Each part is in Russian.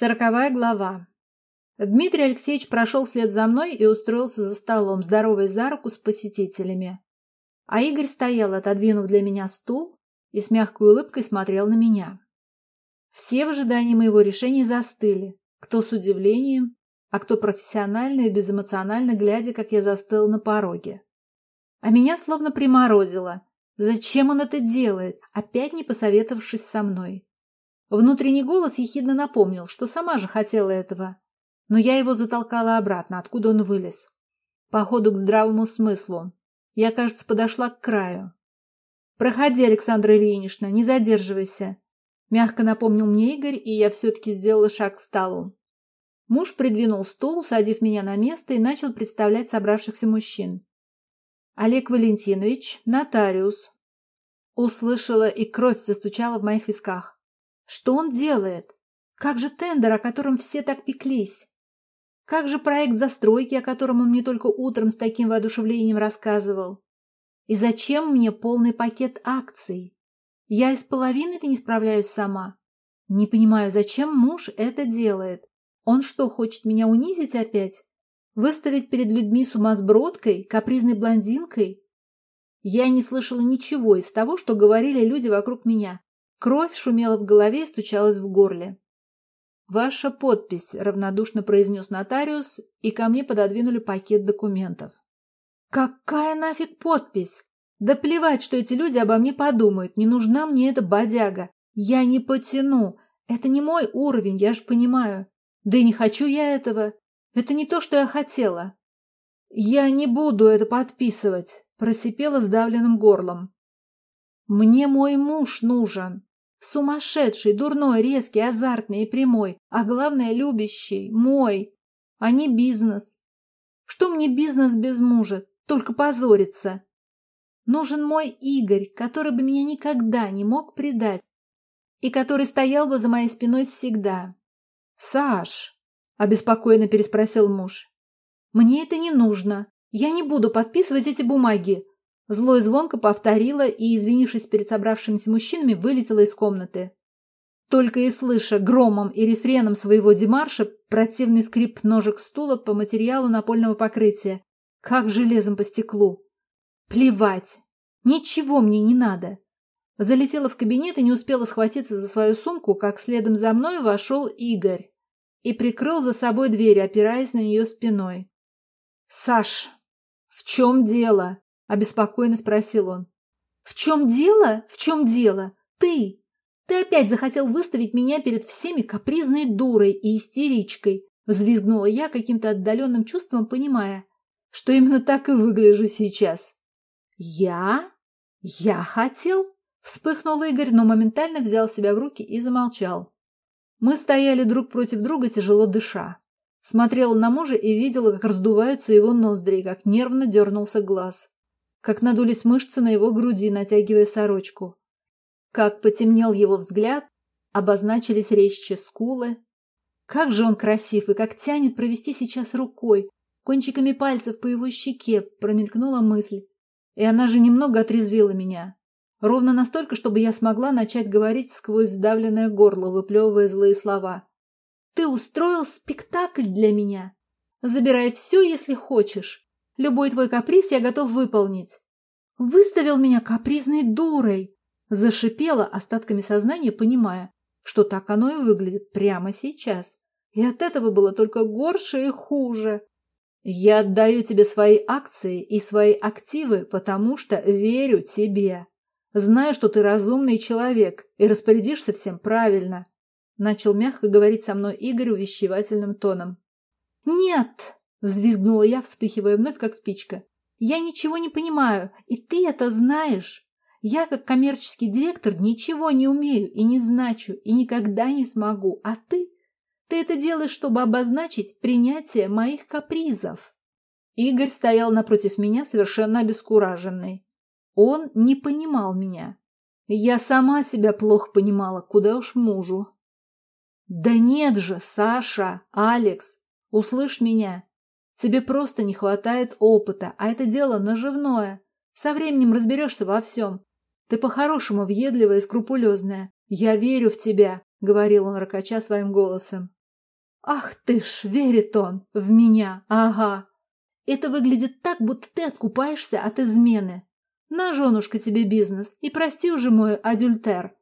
Сороковая глава. Дмитрий Алексеевич прошел вслед за мной и устроился за столом, здороваясь за руку с посетителями. А Игорь стоял, отодвинув для меня стул, и с мягкой улыбкой смотрел на меня. Все в ожидании моего решения застыли, кто с удивлением, а кто профессионально и безэмоционально, глядя, как я застыл на пороге. А меня словно приморозило. Зачем он это делает, опять не посоветовавшись со мной? Внутренний голос ехидно напомнил, что сама же хотела этого. Но я его затолкала обратно, откуда он вылез. Походу к здравому смыслу. Я, кажется, подошла к краю. «Проходи, Александра Ильинична, не задерживайся», — мягко напомнил мне Игорь, и я все-таки сделала шаг к столу. Муж придвинул стул, усадив меня на место, и начал представлять собравшихся мужчин. «Олег Валентинович, нотариус». Услышала, и кровь застучала в моих висках. Что он делает? Как же тендер, о котором все так пеклись? Как же проект застройки, о котором он мне только утром с таким воодушевлением рассказывал? И зачем мне полный пакет акций? Я из половины-то не справляюсь сама. Не понимаю, зачем муж это делает? Он что, хочет меня унизить опять? Выставить перед людьми сумасбродкой, капризной блондинкой? Я не слышала ничего из того, что говорили люди вокруг меня. Кровь шумела в голове и стучалась в горле. «Ваша подпись», — равнодушно произнес нотариус, и ко мне пододвинули пакет документов. «Какая нафиг подпись? Да плевать, что эти люди обо мне подумают, не нужна мне эта бодяга. Я не потяну, это не мой уровень, я ж понимаю. Да и не хочу я этого, это не то, что я хотела». «Я не буду это подписывать», — просипела сдавленным горлом. «Мне мой муж нужен. Сумасшедший, дурной, резкий, азартный и прямой, а главное, любящий, мой, а не бизнес. Что мне бизнес без мужа? Только позориться. Нужен мой Игорь, который бы меня никогда не мог предать и который стоял бы за моей спиной всегда. «Саш!» – обеспокоенно переспросил муж. «Мне это не нужно. Я не буду подписывать эти бумаги. Злой звонко повторила и, извинившись перед собравшимися мужчинами, вылетела из комнаты. Только и слыша громом и рефреном своего демарша противный скрип ножек стула по материалу напольного покрытия, как железом по стеклу. Плевать! Ничего мне не надо! Залетела в кабинет и не успела схватиться за свою сумку, как следом за мной вошел Игорь и прикрыл за собой дверь, опираясь на нее спиной. «Саш, в чем дело?» Обеспокоенно спросил он. «В чем дело? В чем дело? Ты! Ты опять захотел выставить меня перед всеми капризной дурой и истеричкой!» Взвизгнула я каким-то отдаленным чувством, понимая, что именно так и выгляжу сейчас. «Я? Я хотел?» Вспыхнул Игорь, но моментально взял себя в руки и замолчал. Мы стояли друг против друга, тяжело дыша. Смотрела на мужа и видела, как раздуваются его ноздри, как нервно дернулся глаз как надулись мышцы на его груди, натягивая сорочку. Как потемнел его взгляд, обозначились резче скулы. Как же он красив и как тянет провести сейчас рукой, кончиками пальцев по его щеке, промелькнула мысль. И она же немного отрезвила меня. Ровно настолько, чтобы я смогла начать говорить сквозь сдавленное горло, выплевывая злые слова. «Ты устроил спектакль для меня. Забирай все, если хочешь. Любой твой каприз я готов выполнить. Выставил меня капризной дурой. Зашипела остатками сознания, понимая, что так оно и выглядит прямо сейчас. И от этого было только горше и хуже. Я отдаю тебе свои акции и свои активы, потому что верю тебе. Знаю, что ты разумный человек и распорядишься всем правильно. Начал мягко говорить со мной Игорь увещевательным тоном. «Нет!» Взвизгнула я, вспыхивая вновь, как спичка. «Я ничего не понимаю, и ты это знаешь. Я, как коммерческий директор, ничего не умею и не значу, и никогда не смогу. А ты? Ты это делаешь, чтобы обозначить принятие моих капризов». Игорь стоял напротив меня, совершенно обескураженный. Он не понимал меня. Я сама себя плохо понимала, куда уж мужу. «Да нет же, Саша, Алекс, услышь меня. Тебе просто не хватает опыта, а это дело наживное. Со временем разберешься во всем. Ты по-хорошему въедливая и скрупулезная. Я верю в тебя, — говорил он, ракача своим голосом. Ах ты ж, верит он в меня, ага. Это выглядит так, будто ты откупаешься от измены. На, женушка, тебе бизнес, и прости уже мой адюльтер.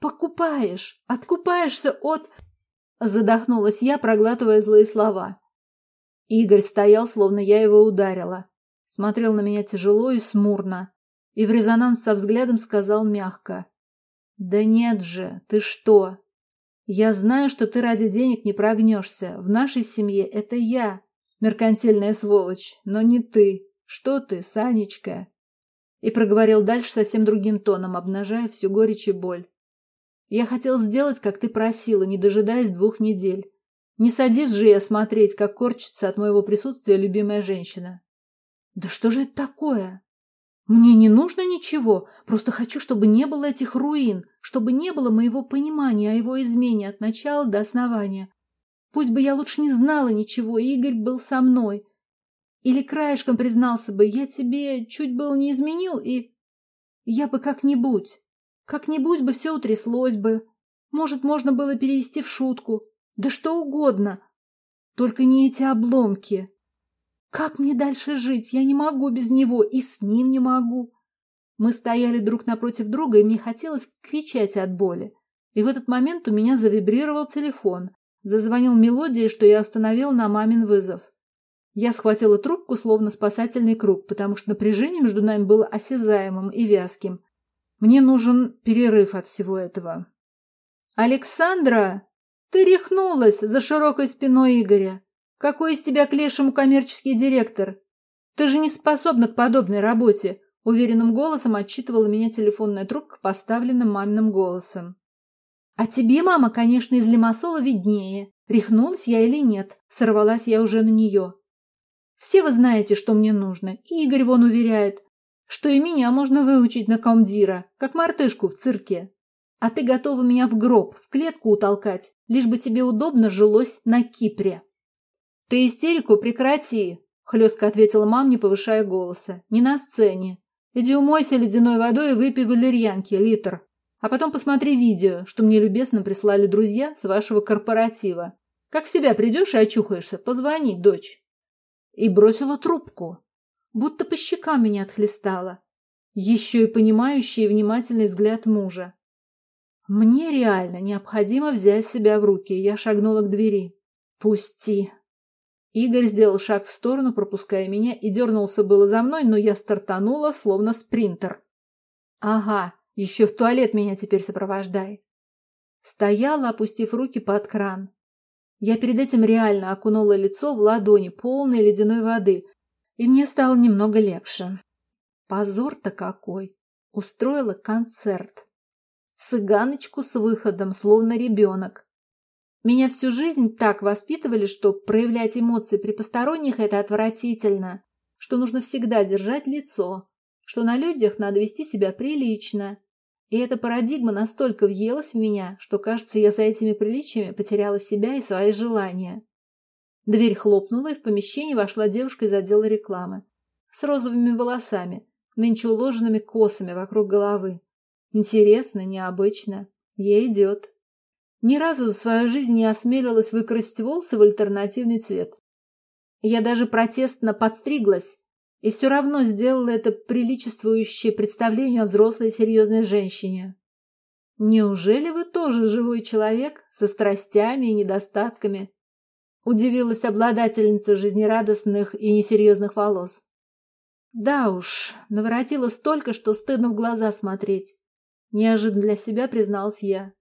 Покупаешь, откупаешься от... Задохнулась я, проглатывая злые слова. Игорь стоял, словно я его ударила. Смотрел на меня тяжело и смурно. И в резонанс со взглядом сказал мягко. «Да нет же, ты что? Я знаю, что ты ради денег не прогнешься. В нашей семье это я, меркантильная сволочь, но не ты. Что ты, Санечка?» И проговорил дальше совсем другим тоном, обнажая всю горечь и боль. Я хотел сделать, как ты просила, не дожидаясь двух недель. Не садись же я смотреть, как корчится от моего присутствия любимая женщина. Да что же это такое? Мне не нужно ничего, просто хочу, чтобы не было этих руин, чтобы не было моего понимания о его измене от начала до основания. Пусть бы я лучше не знала ничего, Игорь был со мной. Или краешком признался бы, я тебе чуть было не изменил, и... Я бы как-нибудь, как-нибудь бы все утряслось бы. Может, можно было перевести в шутку. Да что угодно. Только не эти обломки. Как мне дальше жить? Я не могу без него и с ним не могу. Мы стояли друг напротив друга, и мне хотелось кричать от боли. И в этот момент у меня завибрировал телефон. Зазвонил мелодия, что я остановил на мамин вызов. Я схватила трубку, словно спасательный круг, потому что напряжение между нами было осязаемым и вязким. Мне нужен перерыв от всего этого. «Александра, ты рехнулась за широкой спиной Игоря. Какой из тебя к лешему коммерческий директор? Ты же не способна к подобной работе», — уверенным голосом отчитывала меня телефонная трубка, поставленным маминым голосом. «А тебе, мама, конечно, из лимассола виднее. Рехнулась я или нет, сорвалась я уже на нее. Все вы знаете, что мне нужно, и Игорь вон уверяет, что и меня можно выучить на комдира, как мартышку в цирке. А ты готова меня в гроб, в клетку утолкать, лишь бы тебе удобно жилось на Кипре. Ты истерику прекрати, хлестко ответила мам, не повышая голоса. Не на сцене. Иди умойся ледяной водой и выпей валерьянки, литр. А потом посмотри видео, что мне любезно прислали друзья с вашего корпоратива. Как в себя придешь и очухаешься, позвони, дочь. И бросила трубку будто по щекам меня отхлестала. Еще и понимающий и внимательный взгляд мужа. Мне реально необходимо взять себя в руки, я шагнула к двери. «Пусти!» Игорь сделал шаг в сторону, пропуская меня, и дернулся было за мной, но я стартанула, словно спринтер. «Ага, еще в туалет меня теперь сопровождай!» Стояла, опустив руки под кран. Я перед этим реально окунула лицо в ладони, полной ледяной воды, и мне стало немного легче. Позор-то какой! Устроила концерт. Цыганочку с выходом, словно ребенок. Меня всю жизнь так воспитывали, что проявлять эмоции при посторонних – это отвратительно, что нужно всегда держать лицо, что на людях надо вести себя прилично. И эта парадигма настолько въелась в меня, что, кажется, я за этими приличиями потеряла себя и свои желания. Дверь хлопнула, и в помещение вошла девушка из отдела рекламы. С розовыми волосами, нынче уложенными косами вокруг головы. Интересно, необычно. Ей идет. Ни разу за свою жизнь не осмелилась выкрасить волосы в альтернативный цвет. Я даже протестно подстриглась, и все равно сделала это приличествующее представлению о взрослой серьезной женщине. Неужели вы тоже живой человек со страстями и недостатками, Удивилась обладательница жизнерадостных и несерьезных волос. Да уж, наворотила столько, что стыдно в глаза смотреть. Неожиданно для себя призналась я.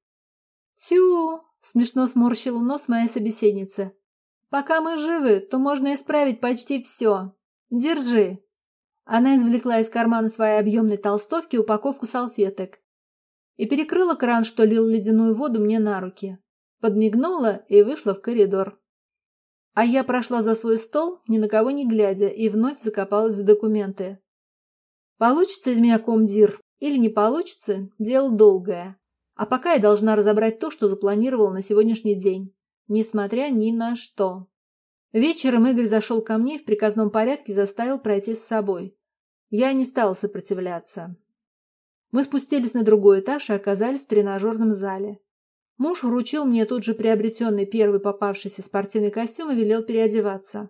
Тю! Смешно сморщила нос моя собеседница. Пока мы живы, то можно исправить почти все. Держи. Она извлекла из кармана своей объемной толстовки упаковку салфеток и перекрыла кран, что лил ледяную воду мне на руки. Подмигнула и вышла в коридор. А я прошла за свой стол, ни на кого не глядя, и вновь закопалась в документы. Получится из меня комдир или не получится – дело долгое. А пока я должна разобрать то, что запланировала на сегодняшний день, несмотря ни на что. Вечером Игорь зашел ко мне и в приказном порядке заставил пройти с собой. Я не стала сопротивляться. Мы спустились на другой этаж и оказались в тренажерном зале. Муж вручил мне тут же приобретенный первый попавшийся спортивный костюм и велел переодеваться.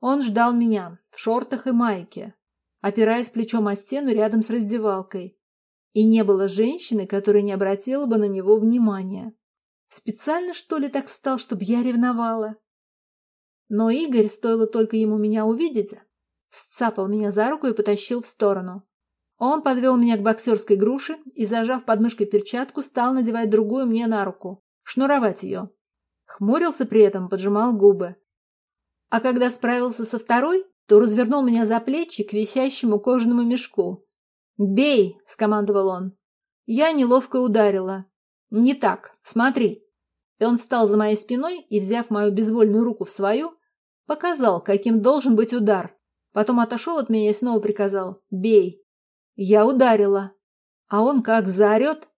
Он ждал меня в шортах и майке, опираясь плечом о стену рядом с раздевалкой. И не было женщины, которая не обратила бы на него внимания. Специально, что ли, так встал, чтобы я ревновала? Но Игорь, стоило только ему меня увидеть, сцапал меня за руку и потащил в сторону. Он подвел меня к боксерской груше и, зажав подмышкой перчатку, стал надевать другую мне на руку, шнуровать ее. Хмурился при этом, поджимал губы. А когда справился со второй, то развернул меня за плечи к висящему кожаному мешку. «Бей!» — скомандовал он. Я неловко ударила. «Не так. Смотри!» И он встал за моей спиной и, взяв мою безвольную руку в свою, показал, каким должен быть удар. Потом отошел от меня и снова приказал «Бей!» Я ударила. А он как заорет.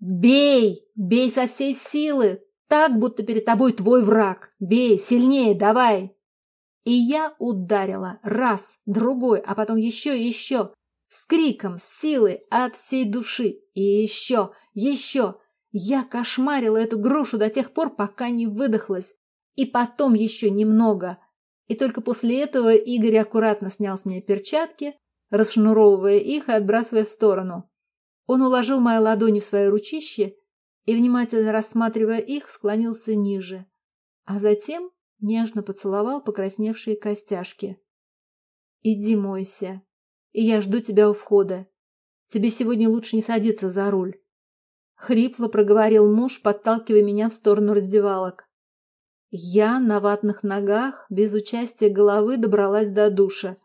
«Бей! Бей со всей силы! Так, будто перед тобой твой враг! Бей! Сильнее! Давай!» И я ударила. Раз, другой, а потом еще и еще. С криком, с силой, от всей души. И еще, еще. Я кошмарила эту грушу до тех пор, пока не выдохлась. И потом еще немного. И только после этого Игорь аккуратно снял с меня перчатки, расшнуровывая их и отбрасывая в сторону. Он уложил мои ладони в свои ручище и, внимательно рассматривая их, склонился ниже, а затем нежно поцеловал покрасневшие костяшки. «Иди мойся, и я жду тебя у входа. Тебе сегодня лучше не садиться за руль». Хрипло проговорил муж, подталкивая меня в сторону раздевалок. Я на ватных ногах, без участия головы, добралась до душа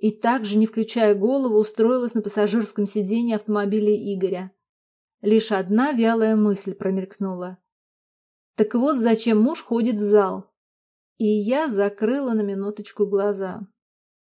и также, не включая голову, устроилась на пассажирском сиденье автомобиля Игоря. Лишь одна вялая мысль промелькнула. Так вот, зачем муж ходит в зал? И я закрыла на минуточку глаза.